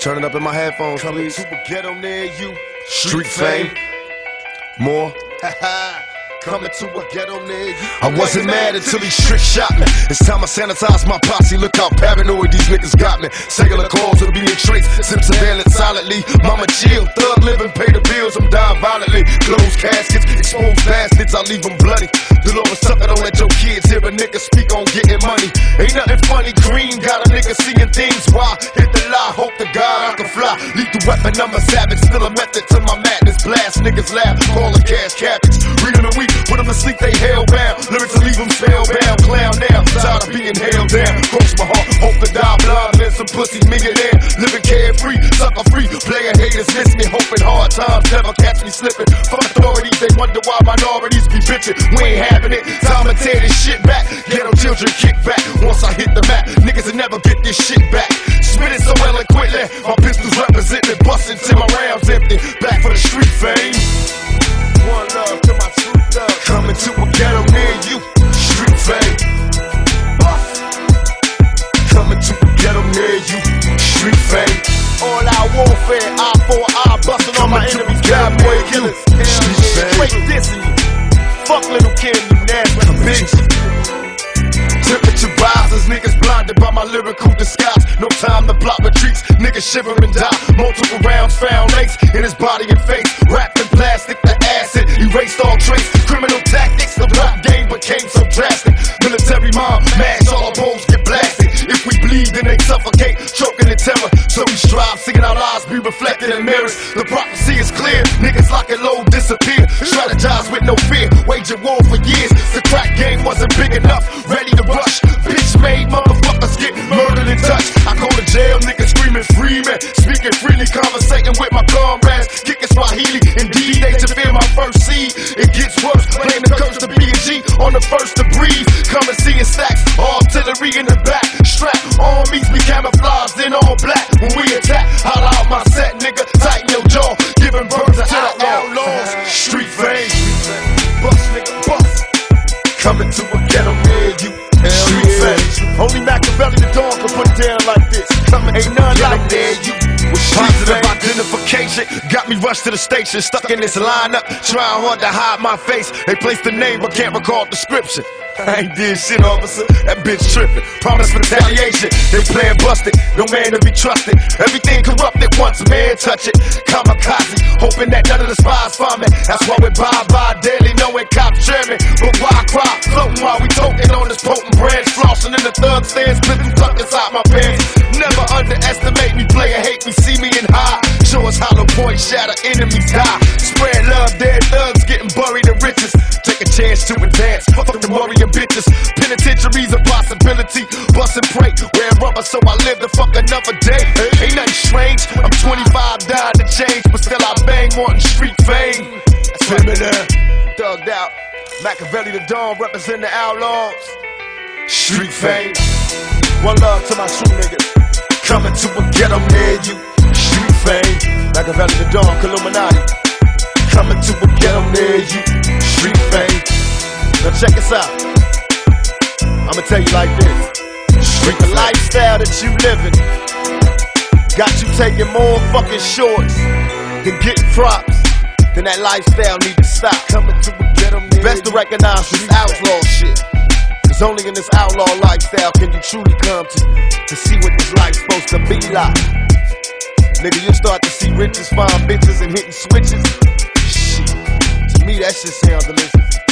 Turn it up in my headphones, Coming please. to a ghetto near you. Street fame. More. Coming to a ghetto near you. I wasn't mad until he trick shot me. It's time I sanitize my posse. Look how paranoid these niggas got me. Cellular calls will be in trace. Sim surveillance solidly. Mama chill, thug living, pay the bills. I'm dying violently. Closed caskets, exposed bastards. I leave them bloody. Delores Tucker, don't let your kids hear a nigga speak on getting money. Ain't nothing funny. Green got a nigga seeing things. Why? Weapon, I'm a savage. Still a method to my madness. Blast niggas laugh. Call the cash cabbage. Reading the week. Put them to sleep, they hellbound. Lyrics to leave them spellbound. Clown now, tired of being held down. Cross my heart, hope to die blind. Live some pussy millionaire. Living carefree, sucker free. Player haters miss me, hoping hard times never catch me slipping. Fuck authorities, they wonder why minorities be bitching. We ain't having it. Time to tear this shit back. Get Ghetto children kick back. Once I hit the map, niggas will never get this shit back. Spit it so eloquently, my pistols represent me. Bustin' till my rounds empty. Back for the street fame. One love to my true love. Coming to a ghetto near you, street fame. Coming to a ghetto near you, street fame. All out warfare, eye for eye, busting on my enemies, cowboy killers. Street fame. straight dissing you. Fuck little Kim, you nasty bitch. Temperature rises, niggas blinded by my lyrical disguise. No time to plot retreats, niggas shiver and die. Multiple rounds found laced in his body and face. Wrapped in plastic, the acid erased all trace. Criminal tactics, the rap game became so drastic. Military mind, mash all bones get. We bleed, then they suffocate, choking in terror. So we strive, seeking our lives be reflected in mirrors. The prophecy is clear, niggas lock and low disappear. Strategize with no fear, waging war for years. The crack game wasn't big enough, ready to rush. Bitch made motherfuckers get murdered in touch. I go to jail, niggas screaming free man. Speaking freely, conversating first seed. It gets worse, claim the curse to be a G on the first to breathe. Come and see in stacks, artillery in the back. Strap, armies be camouflaged in all black. When we attack, holla out my set, nigga. Tighten your jaw, giving birth to outlaws. Street fame, Bust, nigga, bust. coming to a ghetto near you. Street fame. Only Makaveli the Don could put down like this. Coming Ain't none like near you. Identification got me rushed to the station, stuck in this lineup, trying hard to hide my face. They placed the name but can't recall description. I ain't did shit, officer. That bitch tripping. Promise retaliation. They playing busted. No man to be trusted. Everything corrupted once, a man touch it. Kamikaze, hoping that none of the spies find me. That's why we bye bye daily, knowing cops German. But why cry? Floating while we toting on this potent branch. Flossing in the thug stands, pistol us hollow points shatter, enemies die. Spread love, dead thugs getting buried in riches. Take a chance to advance. Fuck the warrior bitches. Penitentiary's a possibility. Bust and pray, wear rubber so I live to fuck another day. Ain't nothing strange. I'm 25, dying to change, but still I bang wanting street fame. Similar, Thugged out. Makaveli the Don represent the outlaws. street fame. One love to my true niggas. Coming to a ghetto near you. Street fame. Makaveli the Don, Illuminati. Coming to a ghetto near you. Street fame. Now check us out. I'ma tell you like this. Street The lifestyle that you living got you taking more fucking shorts than getting props. Then that lifestyle need to stop. Coming to a ghetto near Best to recognize this outlaw shit. Cause only in this outlaw lifestyle can you truly come to, to see what this life's supposed to be like. Nigga, you'll start to see riches, fine bitches, and hitting switches. Shit. To me, that shit sounds delicious.